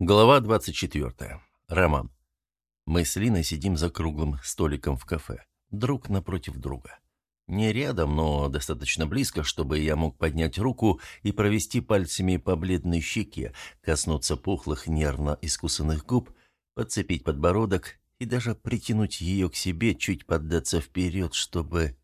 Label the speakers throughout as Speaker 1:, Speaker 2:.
Speaker 1: Глава 24. Роман. Мы с Линой сидим за круглым столиком в кафе, друг напротив друга. Не рядом, но достаточно близко, чтобы я мог поднять руку и провести пальцами по бледной щеке, коснуться пухлых, нервно искусанных губ, подцепить подбородок и даже притянуть ее к себе, чуть поддаться вперед, чтобы...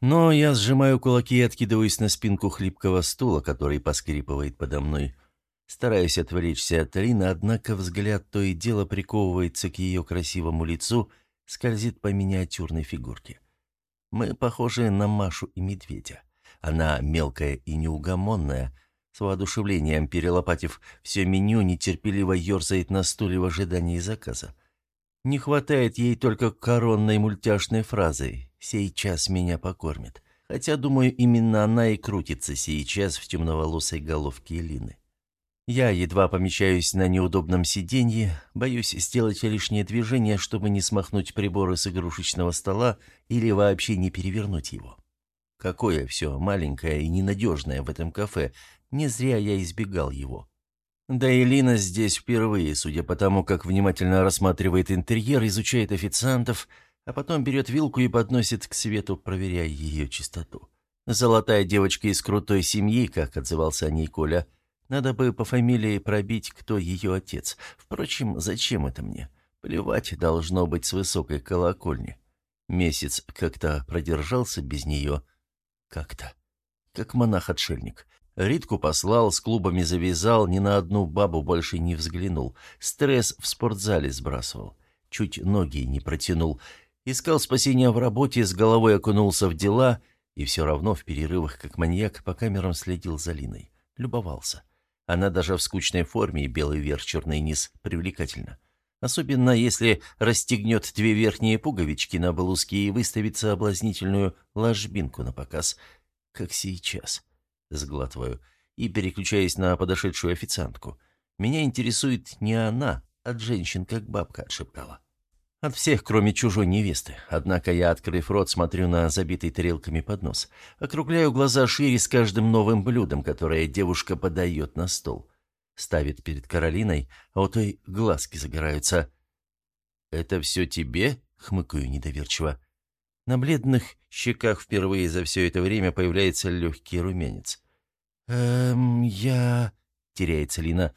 Speaker 1: Но я сжимаю кулаки и откидываюсь на спинку хлипкого стула, который поскрипывает подо мной – Стараюсь отвлечься от Рины, однако взгляд то и дело приковывается к ее красивому лицу, скользит по миниатюрной фигурке. Мы похожи на Машу и Медведя. Она мелкая и неугомонная, с воодушевлением перелопатив все меню, нетерпеливо ерзает на стуле в ожидании заказа. Не хватает ей только коронной мультяшной фразы «Сейчас меня покормят». Хотя, думаю, именно она и крутится сейчас в темноволосой головке Лины. Я едва помещаюсь на неудобном сиденье, боюсь сделать лишнее движение, чтобы не смахнуть приборы с игрушечного стола или вообще не перевернуть его. Какое все маленькое и ненадежное в этом кафе, не зря я избегал его. Да и Лина здесь впервые, судя по тому, как внимательно рассматривает интерьер, изучает официантов, а потом берет вилку и подносит к свету, проверяя ее чистоту. Золотая девочка из крутой семьи, как отзывался о ней Коля – надо бы по фамилии пробить, кто ее отец. Впрочем, зачем это мне? Плевать должно быть с высокой колокольни. Месяц как-то продержался без нее. Как-то. Как монах-отшельник. Ритку послал, с клубами завязал, ни на одну бабу больше не взглянул. Стресс в спортзале сбрасывал. Чуть ноги не протянул. Искал спасения в работе, с головой окунулся в дела, и все равно в перерывах, как маньяк, по камерам следил за Линой. Любовался. Она даже в скучной форме белый верх, черный низ привлекательна. Особенно если расстегнет две верхние пуговички на блузке и выставит соблазнительную ложбинку на показ, как сейчас. Сглатываю и переключаюсь на подошедшую официантку. Меня интересует не она, от женщин, как бабка отшептала. От всех, кроме чужой невесты. Однако я, открыв рот, смотрю на забитый тарелками поднос. Округляю глаза шире с каждым новым блюдом, которое девушка подает на стол. Ставит перед Каролиной, а у той глазки загораются. «Это все тебе?» — хмыкаю недоверчиво. На бледных щеках впервые за все это время появляется легкий румянец. «Эм, я...» — теряется Лина.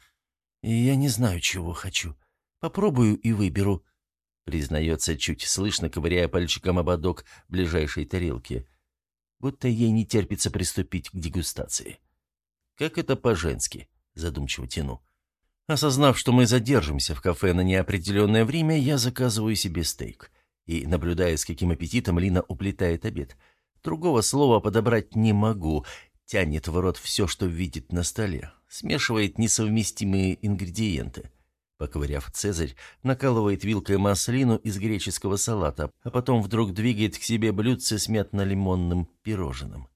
Speaker 1: «Я не знаю, чего хочу. Попробую и выберу». Признается, чуть слышно, ковыряя пальчиком ободок ближайшей тарелки. Будто ей не терпится приступить к дегустации. «Как это по-женски?» — задумчиво тяну. Осознав, что мы задержимся в кафе на неопределенное время, я заказываю себе стейк. И, наблюдая, с каким аппетитом Лина уплетает обед. Другого слова подобрать не могу. Тянет в рот все, что видит на столе. Смешивает несовместимые ингредиенты. Поковыряв цезарь, накалывает вилкой маслину из греческого салата, а потом вдруг двигает к себе блюдце с мятно-лимонным пирожным.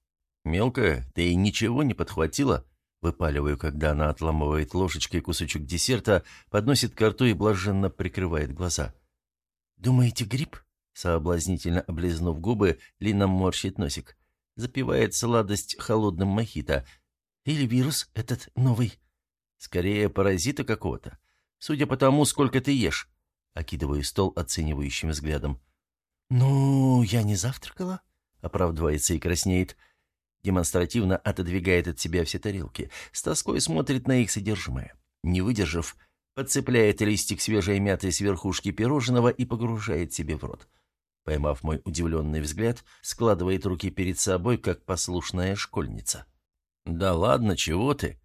Speaker 1: «Мелкая, ты ничего не подхватила?» Выпаливаю, когда она отламывает ложечкой кусочек десерта, подносит к рту и блаженно прикрывает глаза. «Думаете, гриб?» Соблазнительно облизнув губы, Лина морщит носик. Запивает сладость холодным мохито. «Или вирус этот новый?» «Скорее, паразита какого-то. Судя по тому, сколько ты ешь», — окидываю стол оценивающим взглядом. «Ну, я не завтракала», — оправдывается и краснеет. Демонстративно отодвигает от себя все тарелки, с тоской смотрит на их содержимое. Не выдержав, подцепляет листик свежей мяты с верхушки пирожного и погружает себе в рот. Поймав мой удивленный взгляд, складывает руки перед собой, как послушная школьница. «Да ладно, чего ты?»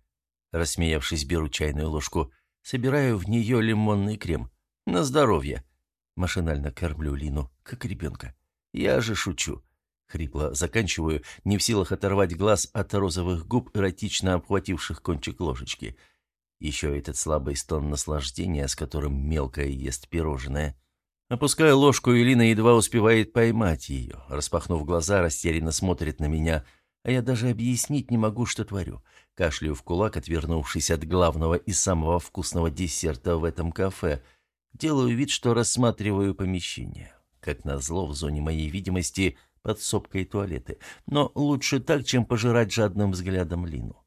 Speaker 1: Рассмеявшись, беру чайную ложку. Собираю в нее лимонный крем. На здоровье. Машинально кормлю Лину, как ребенка. Я же шучу. Хрипло заканчиваю, не в силах оторвать глаз от розовых губ, эротично обхвативших кончик ложечки. Еще этот слабый стон наслаждения, с которым мелкая ест пирожное. Опускаю ложку, и Лина едва успевает поймать ее. Распахнув глаза, растерянно смотрит на меня — а я даже объяснить не могу, что творю. Кашляю в кулак, отвернувшись от главного и самого вкусного десерта в этом кафе. Делаю вид, что рассматриваю помещение. Как назло, в зоне моей видимости подсобка и туалеты. Но лучше так, чем пожирать жадным взглядом Лину.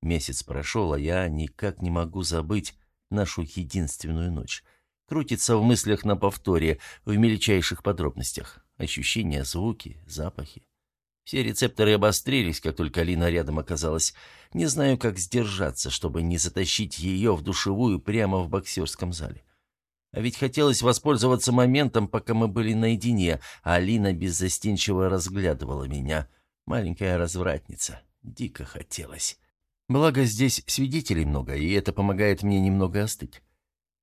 Speaker 1: Месяц прошел, а я никак не могу забыть, нашу единственную ночь. Крутится в мыслях на повторе, в мельчайших подробностях. Ощущения, звуки, запахи. Все рецепторы обострились, как только Алина рядом оказалась. Не знаю, как сдержаться, чтобы не затащить ее в душевую прямо в боксерском зале. А ведь хотелось воспользоваться моментом, пока мы были наедине, а Алина беззастенчиво разглядывала меня. Маленькая развратница. Дико хотелось. Благо, здесь свидетелей много, и это помогает мне немного остыть.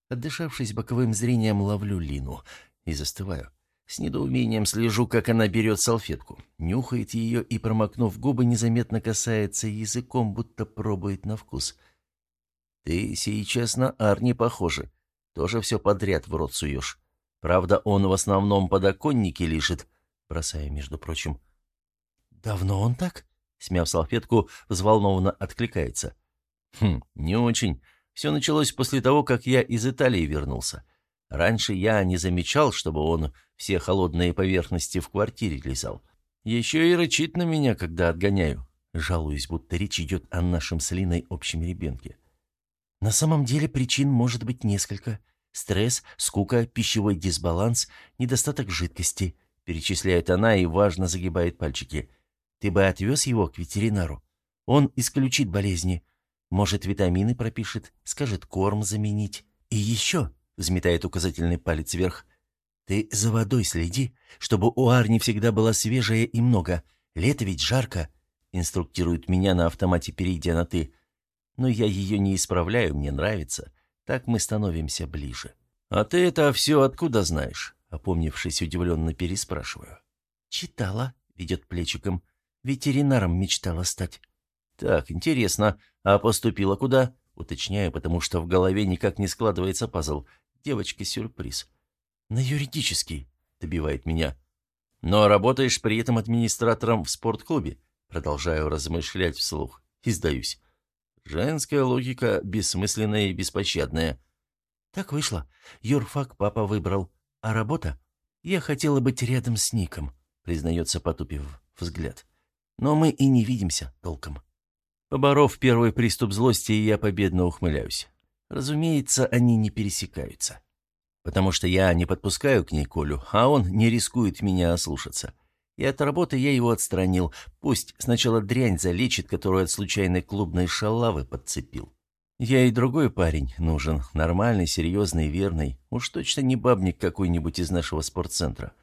Speaker 1: Отдышавшись боковым зрением, ловлю Лину и застываю. С недоумением слежу, как она берет салфетку, нюхает ее и, промокнув губы, незаметно касается языком, будто пробует на вкус. «Ты сейчас на Арни похожа. Тоже все подряд в рот суешь. Правда, он в основном подоконники лишит», бросая, между прочим. «Давно он так?» Смяв салфетку, взволнованно откликается. «Хм, не очень. Все началось после того, как я из Италии вернулся. Раньше я не замечал, чтобы он все холодные поверхности в квартире лизал. Еще и рычит на меня, когда отгоняю. Жалуюсь, будто речь идет о нашем с Линой общем ребенке. На самом деле причин может быть несколько. Стресс, скука, пищевой дисбаланс, недостаток жидкости. Перечисляет она и важно загибает пальчики. Ты бы отвез его к ветеринару. Он исключит болезни. Может, витамины пропишет, скажет корм заменить. И еще взметает указательный палец вверх. «Ты за водой следи, чтобы у Арни всегда была свежая и много. Лето ведь жарко», — инструктирует меня на автомате, перейдя на «ты». Но я ее не исправляю, мне нравится. Так мы становимся ближе. «А ты это все откуда знаешь?» — опомнившись, удивленно переспрашиваю. «Читала», — ведет плечиком. «Ветеринаром мечтала стать». «Так, интересно. А поступила куда?» Уточняю, потому что в голове никак не складывается пазл. Девочка-сюрприз. «На юридический», — добивает меня. «Но работаешь при этом администратором в спортклубе?» Продолжаю размышлять вслух. И сдаюсь. Женская логика бессмысленная и беспощадная. Так вышло. Юрфак папа выбрал. А работа? Я хотела быть рядом с Ником, признается, потупив взгляд. Но мы и не видимся толком. Поборов первый приступ злости, я победно ухмыляюсь. Разумеется, они не пересекаются. Потому что я не подпускаю к ней Колю, а он не рискует меня ослушаться. И от работы я его отстранил. Пусть сначала дрянь залечит, которую от случайной клубной шалавы подцепил. Я и другой парень нужен. Нормальный, серьезный, верный. Уж точно не бабник какой-нибудь из нашего спортцентра.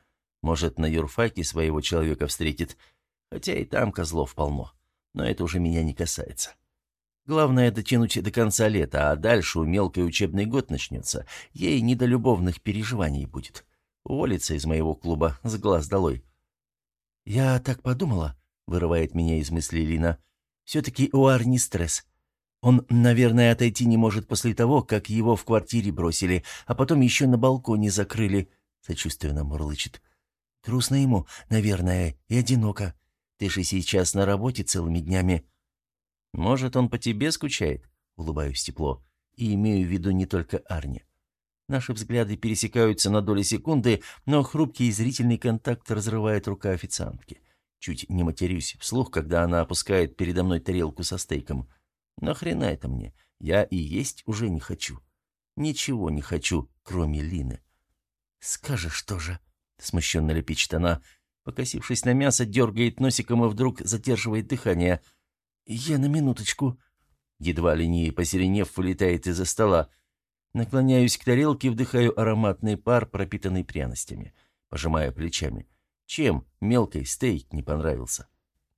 Speaker 1: Может, на юрфаке своего человека встретит. Хотя и там козлов полно. Но это уже меня не касается. Главное дотянуть до конца лета, а дальше у мелкой учебный год начнется. Ей не до любовных переживаний будет. Уволится из моего клуба с глаз долой. «Я так подумала», — вырывает меня из мысли Лина. «Все-таки у Арни стресс. Он, наверное, отойти не может после того, как его в квартире бросили, а потом еще на балконе закрыли», — сочувственно мурлычет. «Грустно ему, наверное, и одиноко. Ты же сейчас на работе целыми днями». «Может, он по тебе скучает?» — улыбаюсь тепло. И имею в виду не только Арни. Наши взгляды пересекаются на доли секунды, но хрупкий зрительный контакт разрывает рука официантки. Чуть не матерюсь вслух, когда она опускает передо мной тарелку со стейком. Нахрена это мне? Я и есть уже не хочу. Ничего не хочу, кроме Лины. «Скажешь тоже», — смущенно лепечет она. Покосившись на мясо, дергает носиком и вдруг задерживает дыхание — «Я на минуточку». Едва ли не посеренев, вылетает из-за стола. Наклоняюсь к тарелке, вдыхаю ароматный пар, пропитанный пряностями. Пожимаю плечами. Чем мелкой стейк не понравился?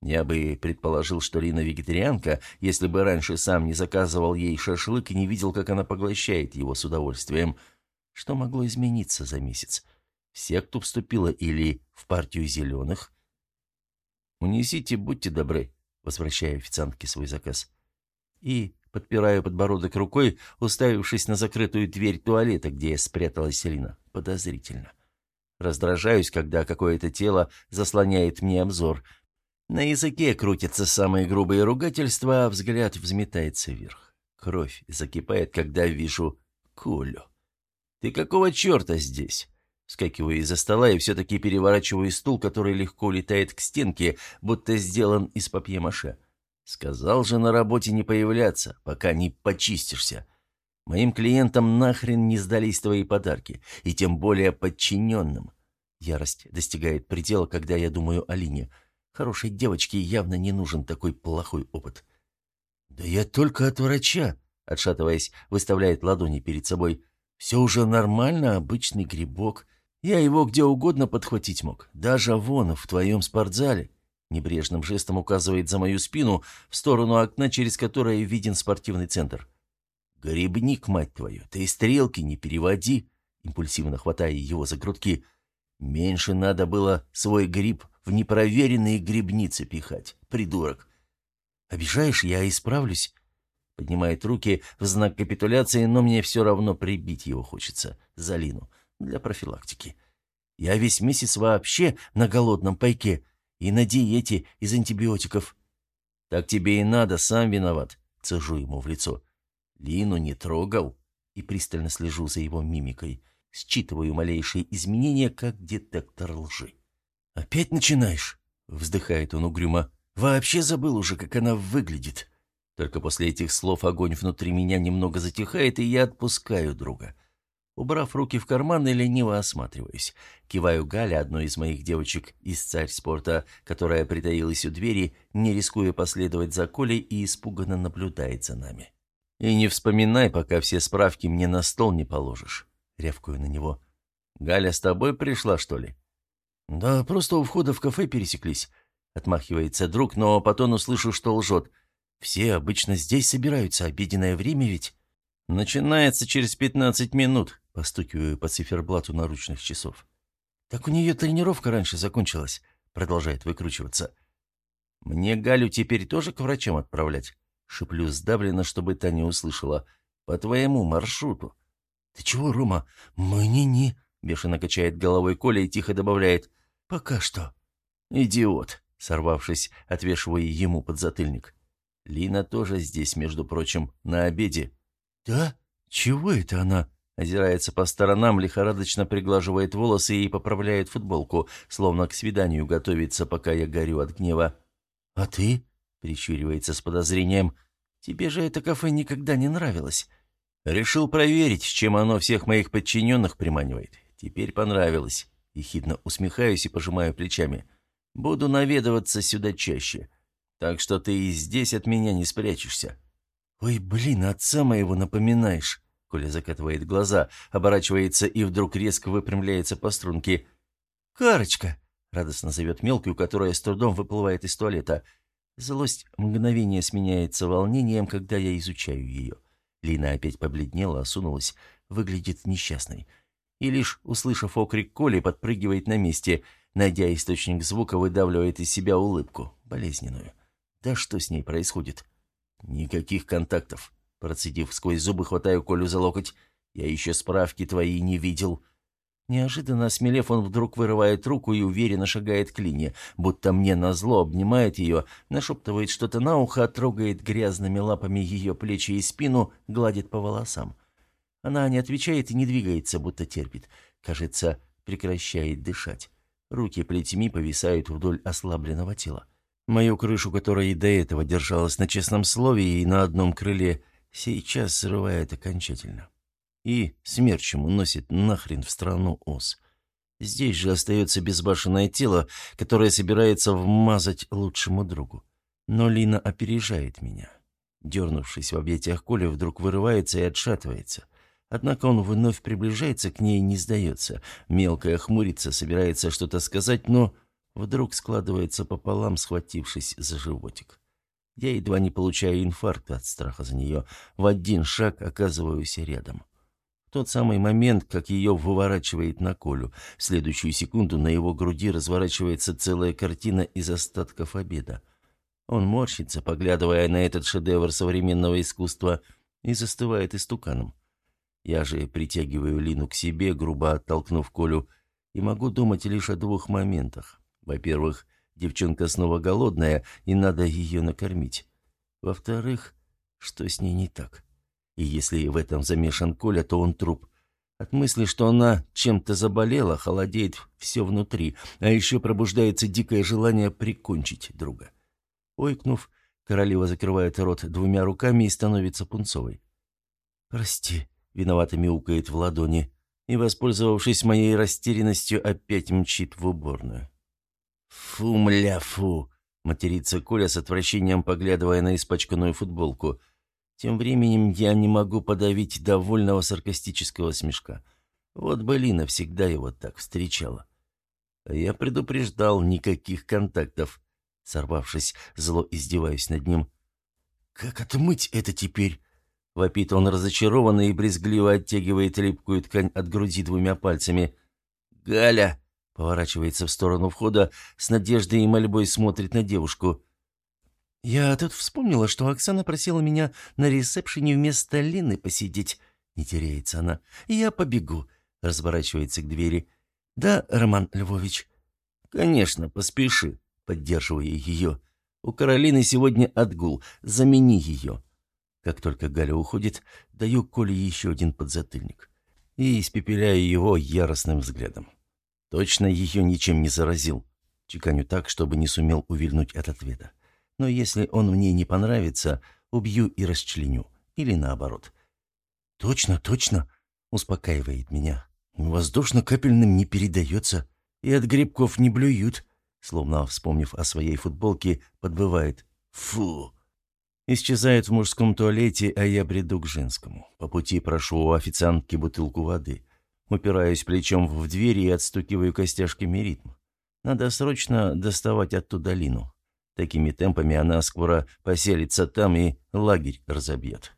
Speaker 1: Я бы предположил, что Лина вегетарианка, если бы раньше сам не заказывал ей шашлык и не видел, как она поглощает его с удовольствием. Что могло измениться за месяц? В секту вступила или в партию зеленых? «Унесите, будьте добры», возвращая официантке свой заказ. И, подпирая подбородок рукой, уставившись на закрытую дверь туалета, где спряталась Селина, подозрительно. Раздражаюсь, когда какое-то тело заслоняет мне обзор. На языке крутятся самые грубые ругательства, а взгляд взметается вверх. Кровь закипает, когда вижу Колю. «Ты какого черта здесь?» Скакиваю из-за стола и все-таки переворачиваю стул, который легко летает к стенке, будто сделан из папье-маше. Сказал же на работе не появляться, пока не почистишься. Моим клиентам нахрен не сдались твои подарки, и тем более подчиненным. Ярость достигает предела, когда я думаю о Лине. Хорошей девочке явно не нужен такой плохой опыт. «Да я только от врача», — отшатываясь, выставляет ладони перед собой. «Все уже нормально, обычный грибок. Я его где угодно подхватить мог, даже вон, в твоем спортзале». Небрежным жестом указывает за мою спину, в сторону окна, через которое виден спортивный центр. «Грибник, мать твою, ты стрелки не переводи!» Импульсивно хватая его за грудки. «Меньше надо было свой гриб в непроверенные грибницы пихать, придурок!» «Обижаешь, я исправлюсь?» Поднимает руки в знак капитуляции, но мне все равно прибить его хочется, за Лину, для профилактики. Я весь месяц вообще на голодном пайке и на диете из антибиотиков. «Так тебе и надо, сам виноват», — цежу ему в лицо. Лину не трогал и пристально слежу за его мимикой. Считываю малейшие изменения, как детектор лжи. «Опять начинаешь?» — вздыхает он угрюмо. «Вообще забыл уже, как она выглядит». Только после этих слов огонь внутри меня немного затихает, и я отпускаю друга. Убрав руки в карман, лениво осматриваюсь. Киваю Галя, одной из моих девочек из «Царь спорта», которая притаилась у двери, не рискуя последовать за Колей и испуганно наблюдает за нами. «И не вспоминай, пока все справки мне на стол не положишь», — рявкаю на него. «Галя с тобой пришла, что ли?» «Да, просто у входа в кафе пересеклись», — отмахивается друг, но потом услышу, что лжет. «Все обычно здесь собираются, обеденное время ведь». «Начинается через пятнадцать минут», — постукиваю по циферблату наручных часов. «Так у нее тренировка раньше закончилась», — продолжает выкручиваться. «Мне Галю теперь тоже к врачам отправлять?» Шиплю сдавленно, чтобы та не услышала. «По твоему маршруту». «Ты чего, Рома? Мы не-не», — бешено качает головой Коля и тихо добавляет. «Пока что». «Идиот», — сорвавшись, отвешивая ему подзатыльник. «Лина тоже здесь, между прочим, на обеде». «Да? Чего это она?» Озирается по сторонам, лихорадочно приглаживает волосы и поправляет футболку, словно к свиданию готовится, пока я горю от гнева. «А ты?» Прищуривается с подозрением. «Тебе же это кафе никогда не нравилось». «Решил проверить, чем оно всех моих подчиненных приманивает. Теперь понравилось». Ехидно усмехаюсь и пожимаю плечами. «Буду наведываться сюда чаще. Так что ты и здесь от меня не спрячешься». «Ой, блин, отца моего напоминаешь». Коля закатывает глаза, оборачивается и вдруг резко выпрямляется по струнке. «Карочка!» — радостно зовет мелкую, которая с трудом выплывает из туалета — Злость мгновение сменяется волнением, когда я изучаю ее. Лина опять побледнела, осунулась, выглядит несчастной. И лишь, услышав окрик Коли, подпрыгивает на месте, найдя источник звука, выдавливает из себя улыбку, болезненную. Да что с ней происходит? Никаких контактов. Процедив сквозь зубы, хватаю Колю за локоть. Я еще справки твои не видел. Неожиданно осмелев, он вдруг вырывает руку и уверенно шагает к Лине, будто мне назло обнимает ее, нашептывает что-то на ухо, трогает грязными лапами ее плечи и спину, гладит по волосам. Она не отвечает и не двигается, будто терпит. Кажется, прекращает дышать. Руки плетьми повисают вдоль ослабленного тела. Мою крышу, которая и до этого держалась на честном слове и на одном крыле, сейчас срывает окончательно и смерчем уносит нахрен в страну ос. Здесь же остается безбашенное тело, которое собирается вмазать лучшему другу. Но Лина опережает меня. Дернувшись в объятиях Коли, вдруг вырывается и отшатывается. Однако он вновь приближается к ней и не сдается. Мелкая хмурится, собирается что-то сказать, но вдруг складывается пополам, схватившись за животик. Я едва не получаю инфаркта от страха за нее. В один шаг оказываюсь рядом тот самый момент, как ее выворачивает на Колю. В следующую секунду на его груди разворачивается целая картина из остатков обеда. Он морщится, поглядывая на этот шедевр современного искусства, и застывает истуканом. Я же притягиваю Лину к себе, грубо оттолкнув Колю, и могу думать лишь о двух моментах. Во-первых, девчонка снова голодная, и надо ее накормить. Во-вторых, что с ней не так? — и если в этом замешан Коля, то он труп. От мысли, что она чем-то заболела, холодеет все внутри, а еще пробуждается дикое желание прикончить друга. Ойкнув, королева закрывает рот двумя руками и становится пунцовой. «Прости», — виновато мяукает в ладони, и, воспользовавшись моей растерянностью, опять мчит в уборную. «Фу, мля, фу!» — матерится Коля с отвращением, поглядывая на испачканную футболку. Тем временем я не могу подавить довольного саркастического смешка. Вот бы Лина всегда его так встречала. А я предупреждал никаких контактов. Сорвавшись, зло издеваюсь над ним. «Как отмыть это теперь?» Вопит он разочарованно и брезгливо оттягивает липкую ткань от груди двумя пальцами. «Галя!» — поворачивается в сторону входа, с надеждой и мольбой смотрит на девушку. «Я тут вспомнила, что Оксана просила меня на ресепшене вместо Лины посидеть». Не теряется она. «Я побегу», — разворачивается к двери. «Да, Роман Львович?» «Конечно, поспеши», — поддерживая ее. «У Каролины сегодня отгул. Замени ее». Как только Галя уходит, даю Коле еще один подзатыльник и испепеляю его яростным взглядом. Точно ее ничем не заразил. Чеканю так, чтобы не сумел увильнуть от ответа. Но если он мне не понравится, убью и расчленю. Или наоборот. «Точно, точно!» — успокаивает меня. «Воздушно-капельным не передается, и от грибков не блюют», словно вспомнив о своей футболке, подбывает. «Фу!» Исчезает в мужском туалете, а я бреду к женскому. По пути прошу у официантки бутылку воды. Упираюсь плечом в дверь и отстукиваю костяшками ритм. Надо срочно доставать оттуда Лину. Такими темпами она скоро поселится там и лагерь разобьет.